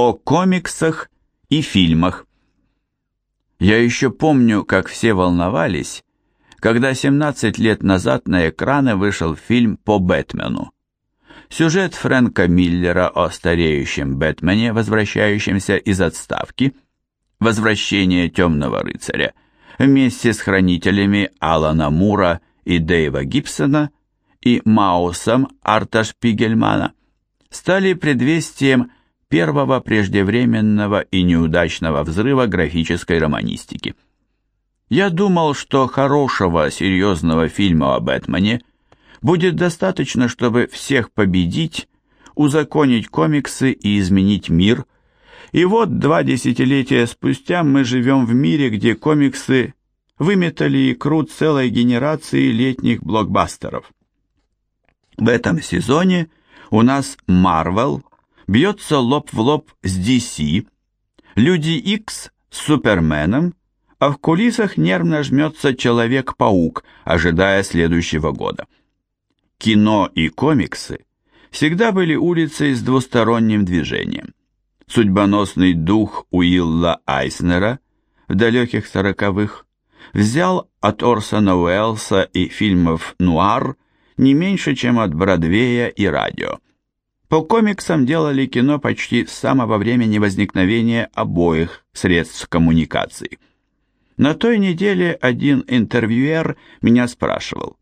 О комиксах и фильмах. Я еще помню, как все волновались, когда 17 лет назад на экраны вышел фильм по Бэтмену. Сюжет Фрэнка Миллера о стареющем Бэтмене, возвращающемся из отставки, возвращение темного рыцаря, вместе с хранителями Алана Мура и Дэйва Гибсона и Маусом Арта Шпигельмана, стали предвестием первого преждевременного и неудачного взрыва графической романистики. Я думал, что хорошего, серьезного фильма о Бэтмене будет достаточно, чтобы всех победить, узаконить комиксы и изменить мир. И вот два десятилетия спустя мы живем в мире, где комиксы выметали икру целой генерации летних блокбастеров. В этом сезоне у нас Marvel, бьется лоб в лоб с DC, Люди Икс с Суперменом, а в кулисах нервно жмется Человек-паук, ожидая следующего года. Кино и комиксы всегда были улицей с двусторонним движением. Судьбоносный дух Уилла Айснера в далеких сороковых взял от Орсона Уэллса и фильмов «Нуар» не меньше, чем от Бродвея и радио. По комиксам делали кино почти с самого времени возникновения обоих средств коммуникации. На той неделе один интервьюер меня спрашивал,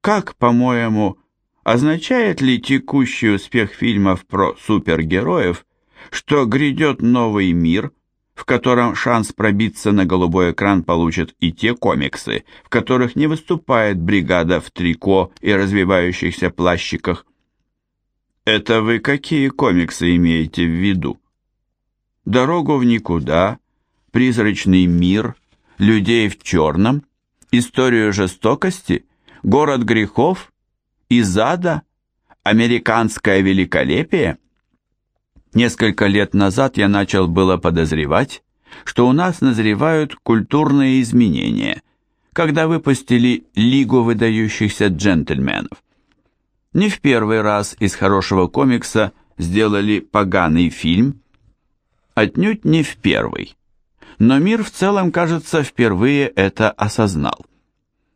как, по-моему, означает ли текущий успех фильмов про супергероев, что грядет новый мир, в котором шанс пробиться на голубой экран получат и те комиксы, в которых не выступает бригада в трико и развивающихся плащиках, это вы какие комиксы имеете в виду? Дорогу в никуда, призрачный мир, людей в черном, историю жестокости, город грехов, из ада, американское великолепие? Несколько лет назад я начал было подозревать, что у нас назревают культурные изменения, когда выпустили Лигу выдающихся джентльменов. Не в первый раз из хорошего комикса сделали поганый фильм, отнюдь не в первый. Но мир в целом, кажется, впервые это осознал.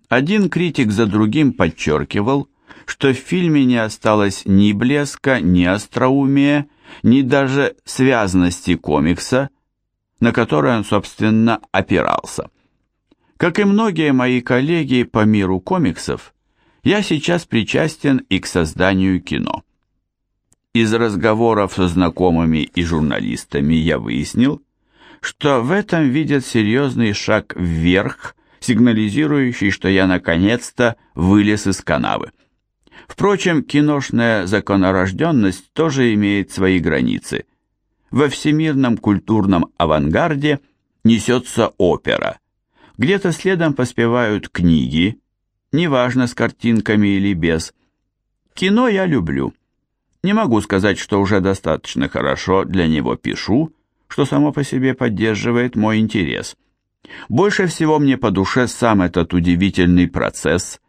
Один критик за другим подчеркивал, что в фильме не осталось ни блеска, ни остроумия, ни даже связности комикса, на который он, собственно, опирался. Как и многие мои коллеги по миру комиксов, я сейчас причастен и к созданию кино. Из разговоров со знакомыми и журналистами я выяснил, что в этом видят серьезный шаг вверх, сигнализирующий, что я наконец-то вылез из канавы. Впрочем, киношная законорожденность тоже имеет свои границы. Во всемирном культурном авангарде несется опера. Где-то следом поспевают книги, неважно с картинками или без. Кино я люблю. Не могу сказать, что уже достаточно хорошо для него пишу, что само по себе поддерживает мой интерес. Больше всего мне по душе сам этот удивительный процесс.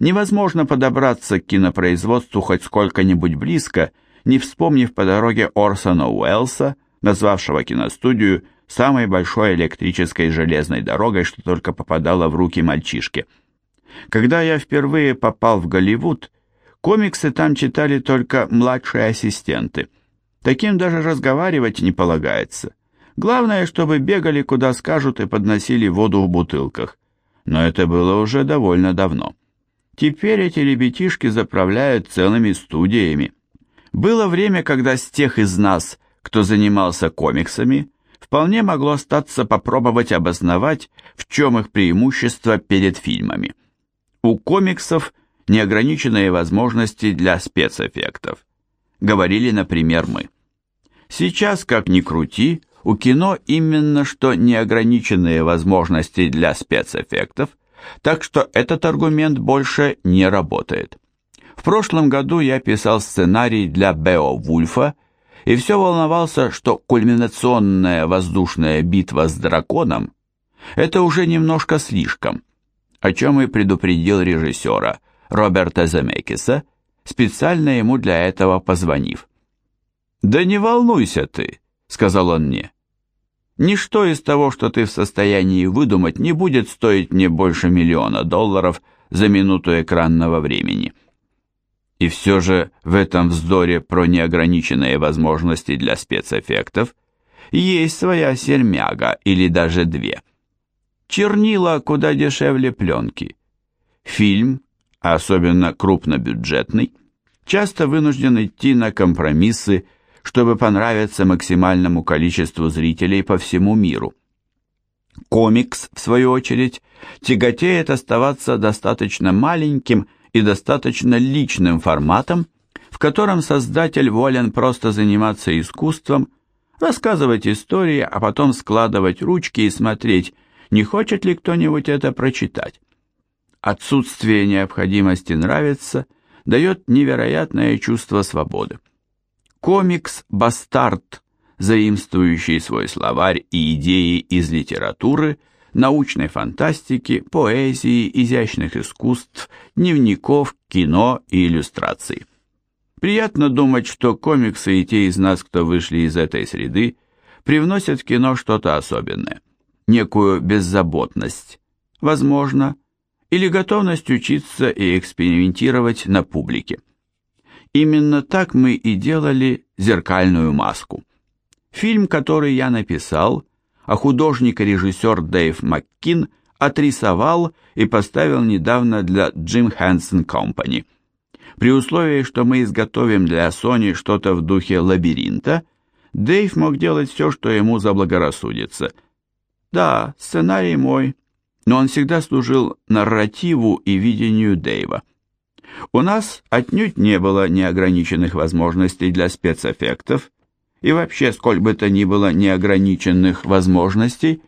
Невозможно подобраться к кинопроизводству хоть сколько-нибудь близко, не вспомнив по дороге Орсона Уэллса, назвавшего киностудию самой большой электрической железной дорогой, что только попадало в руки мальчишки – когда я впервые попал в Голливуд, комиксы там читали только младшие ассистенты. Таким даже разговаривать не полагается. Главное, чтобы бегали куда скажут и подносили воду в бутылках. Но это было уже довольно давно. Теперь эти ребятишки заправляют целыми студиями. Было время, когда с тех из нас, кто занимался комиксами, вполне могло остаться попробовать обосновать, в чем их преимущество перед фильмами. У комиксов неограниченные возможности для спецэффектов. Говорили, например, мы. Сейчас, как ни крути, у кино именно что неограниченные возможности для спецэффектов, так что этот аргумент больше не работает. В прошлом году я писал сценарий для Бео Вульфа и все волновался, что кульминационная воздушная битва с драконом – это уже немножко слишком – о чем и предупредил режиссера Роберта Земекиса, специально ему для этого позвонив. «Да не волнуйся ты, — сказал он мне. «Ничто из того, что ты в состоянии выдумать, не будет стоить мне больше миллиона долларов за минуту экранного времени». И все же в этом вздоре про неограниченные возможности для спецэффектов есть своя сермяга или даже две. Чернила куда дешевле пленки. Фильм, особенно крупнобюджетный, часто вынужден идти на компромиссы, чтобы понравиться максимальному количеству зрителей по всему миру. Комикс, в свою очередь, тяготеет оставаться достаточно маленьким и достаточно личным форматом, в котором создатель волен просто заниматься искусством, рассказывать истории, а потом складывать ручки и смотреть, не хочет ли кто-нибудь это прочитать. Отсутствие необходимости нравится дает невероятное чувство свободы. Комикс-бастард, заимствующий свой словарь и идеи из литературы – научной фантастики, поэзии, изящных искусств, дневников, кино и иллюстраций. Приятно думать, что комиксы и те из нас, кто вышли из этой среды, привносят в кино что-то особенное, некую беззаботность, возможно, или готовность учиться и экспериментировать на публике. Именно так мы и делали «Зеркальную маску». Фильм, который я написал – а художник и режиссер Дэйв Маккин отрисовал и поставил недавно для Jim Henson Company. При условии, что мы изготовим для Sony что-то в духе лабиринта, Дэйв мог делать все, что ему заблагорассудится. Да, сценарий мой, но он всегда служил нарративу и видению Дэйва. У нас отнюдь не было неограниченных возможностей для спецэффектов, и вообще сколь бы то ни было неограниченных возможностей,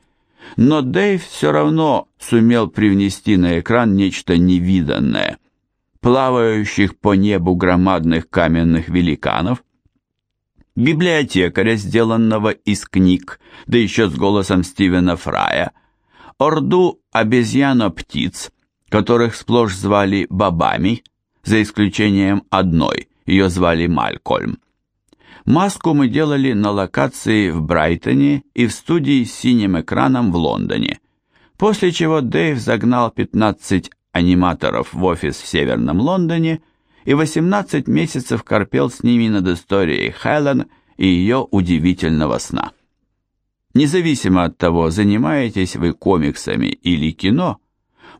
но Дэйв все равно сумел привнести на экран нечто невиданное, плавающих по небу громадных каменных великанов, библиотекаря, сделанного из книг, да еще с голосом Стивена Фрая, орду обезьяно-птиц, которых сплошь звали бабами, за исключением одной, ее звали Малькольм, Маску мы делали на локации в Брайтоне и в студии с синим экраном в Лондоне, после чего Дэйв загнал 15 аниматоров в офис в Северном Лондоне и 18 месяцев корпел с ними над историей Хелен и ее удивительного сна. Независимо от того, занимаетесь вы комиксами или кино,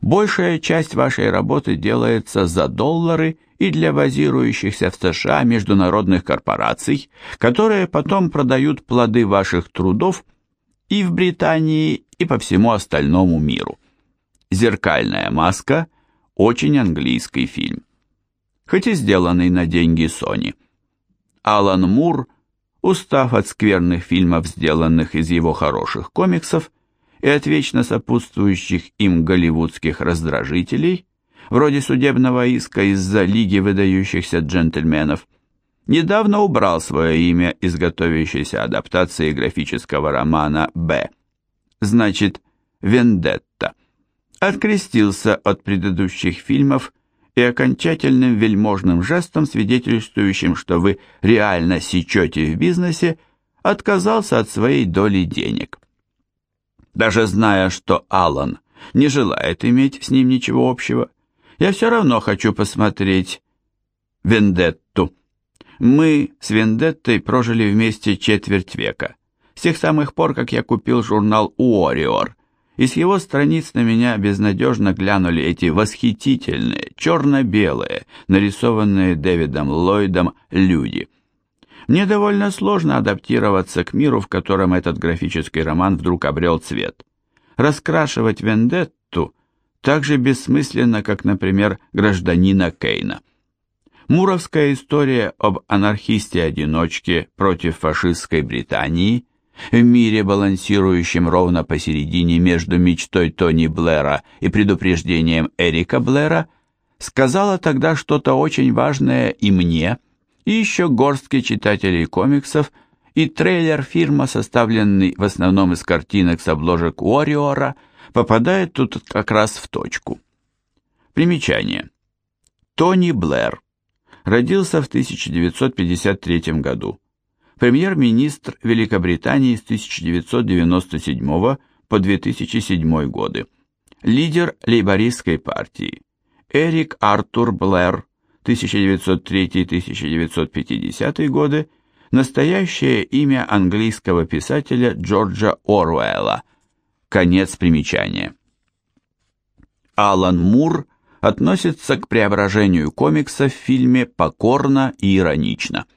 большая часть вашей работы делается за доллары и для базирующихся в США международных корпораций, которые потом продают плоды ваших трудов и в Британии, и по всему остальному миру. «Зеркальная маска» – очень английский фильм, хоть и сделанный на деньги Sony. Алан Мур, устав от скверных фильмов, сделанных из его хороших комиксов, и от вечно сопутствующих им голливудских раздражителей, вроде судебного иска из-за Лиги выдающихся джентльменов, недавно убрал свое имя из готовящейся адаптации графического романа «Б». Значит, «Вендетта». Открестился от предыдущих фильмов и окончательным вельможным жестом, свидетельствующим, что вы реально сечете в бизнесе, отказался от своей доли денег. Даже зная, что Алан не желает иметь с ним ничего общего, я все равно хочу посмотреть «Вендетту». Мы с Вендеттой прожили вместе четверть века, с тех самых пор, как я купил журнал «Уориор», и с его страниц на меня безнадежно глянули эти восхитительные, черно-белые, нарисованные Дэвидом Ллойдом люди. Мне довольно сложно адаптироваться к миру, в котором этот графический роман вдруг обрел цвет. Раскрашивать Вендетту так же бессмысленно, как, например, гражданина Кейна. Муровская история об анархисте-одиночке против фашистской Британии в мире, балансирующем ровно посередине между мечтой Тони Блэра и предупреждением Эрика Блэра, сказала тогда что-то очень важное и мне, и еще горстке читателей комиксов, и трейлер фильма, составленный в основном из картинок с обложек Уорриора, попадает тут как раз в точку. Примечание. Тони Блэр родился в 1953 году. Премьер-министр Великобритании с 1997 по 2007 годы, лидер лейбористской партии, Эрик Артур Блэр, 1903-1950 годы, настоящее имя английского писателя Джорджа Оруэлла. Конец примечания. Алан Мур относится к преображению комикса в фильме покорно и иронично.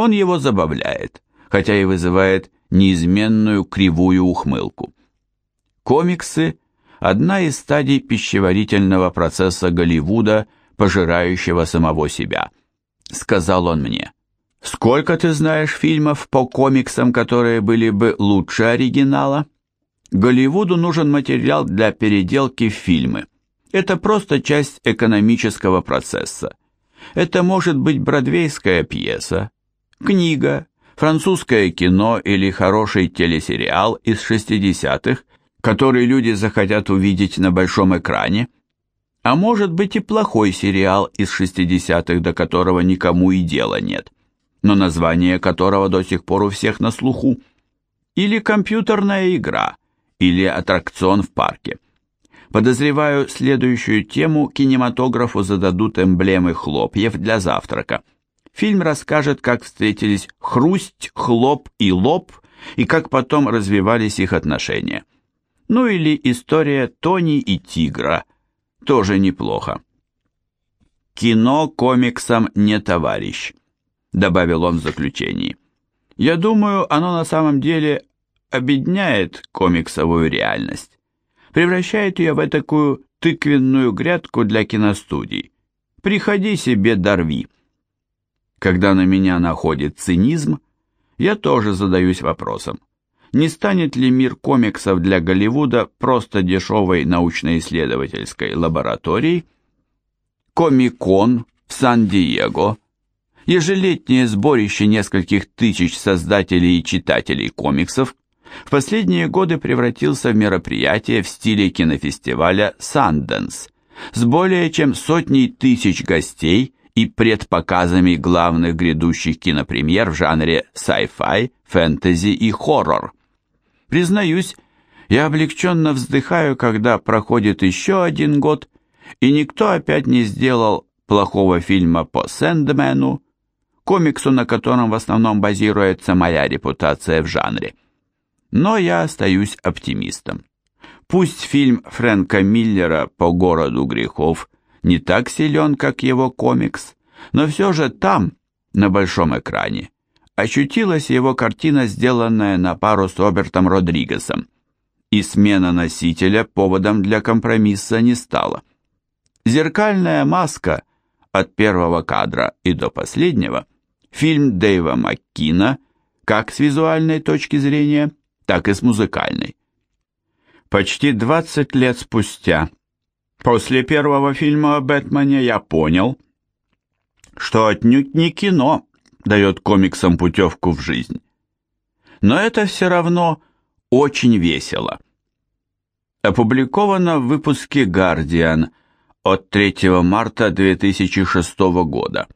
Он его забавляет, хотя и вызывает неизменную кривую ухмылку. Комиксы – одна из стадий пищеварительного процесса Голливуда, пожирающего самого себя, сказал он мне. Сколько ты знаешь фильмов по комиксам, которые были бы лучше оригинала? Голливуду нужен материал для переделки в фильмы. Это просто часть экономического процесса. Это может быть бродвейская пьеса, книга, французское кино или хороший телесериал из 60-х, который люди захотят увидеть на большом экране, а может быть и плохой сериал из 60-х, до которого никому и дела нет, но название которого до сих пор у всех на слуху, или компьютерная игра, или аттракцион в парке. Подозреваю, следующую тему кинематографу зададут эмблемы хлопьев для завтрака. Фильм расскажет, как встретились Хрусть, Хлоп и Лоб, и как потом развивались их отношения. Ну или история Тони и Тигра. Тоже неплохо. «Кино комиксам не товарищ», — добавил он в заключении. «Я думаю, оно на самом деле обедняет комиксовую реальность превращает ее в такую тыквенную грядку для киностудий. Приходи себе, дорви. Когда на меня находит цинизм, я тоже задаюсь вопросом, не станет ли мир комиксов для Голливуда просто дешевой научно-исследовательской лабораторией? Комикон в Сан-Диего, ежелетнее сборище нескольких тысяч создателей и читателей комиксов, в последние годы превратился в мероприятие в стиле кинофестиваля «Санденс» с более чем сотней тысяч гостей и предпоказами главных грядущих кинопремьер в жанре sci-fi, фэнтези и хоррор. Признаюсь, я облегченно вздыхаю, когда проходит еще один год, и никто опять не сделал плохого фильма по Сэндмену, комиксу, на котором в основном базируется моя репутация в жанре. Но я остаюсь оптимистом. Пусть фильм Фрэнка Миллера «По городу грехов» не так силен, как его комикс, но все же там, на большом экране, ощутилась его картина, сделанная на пару с Робертом Родригесом, и смена носителя поводом для компромисса не стала. «Зеркальная маска» от первого кадра и до последнего, фильм Дэйва Маккина, как с визуальной точки зрения – так и с музыкальной. Почти 20 лет спустя, после первого фильма о Бэтмене, я понял, что отнюдь не кино дает комиксам путевку в жизнь. Но это все равно очень весело. Опубликовано в выпуске «Гардиан» от 3 марта 2006 года.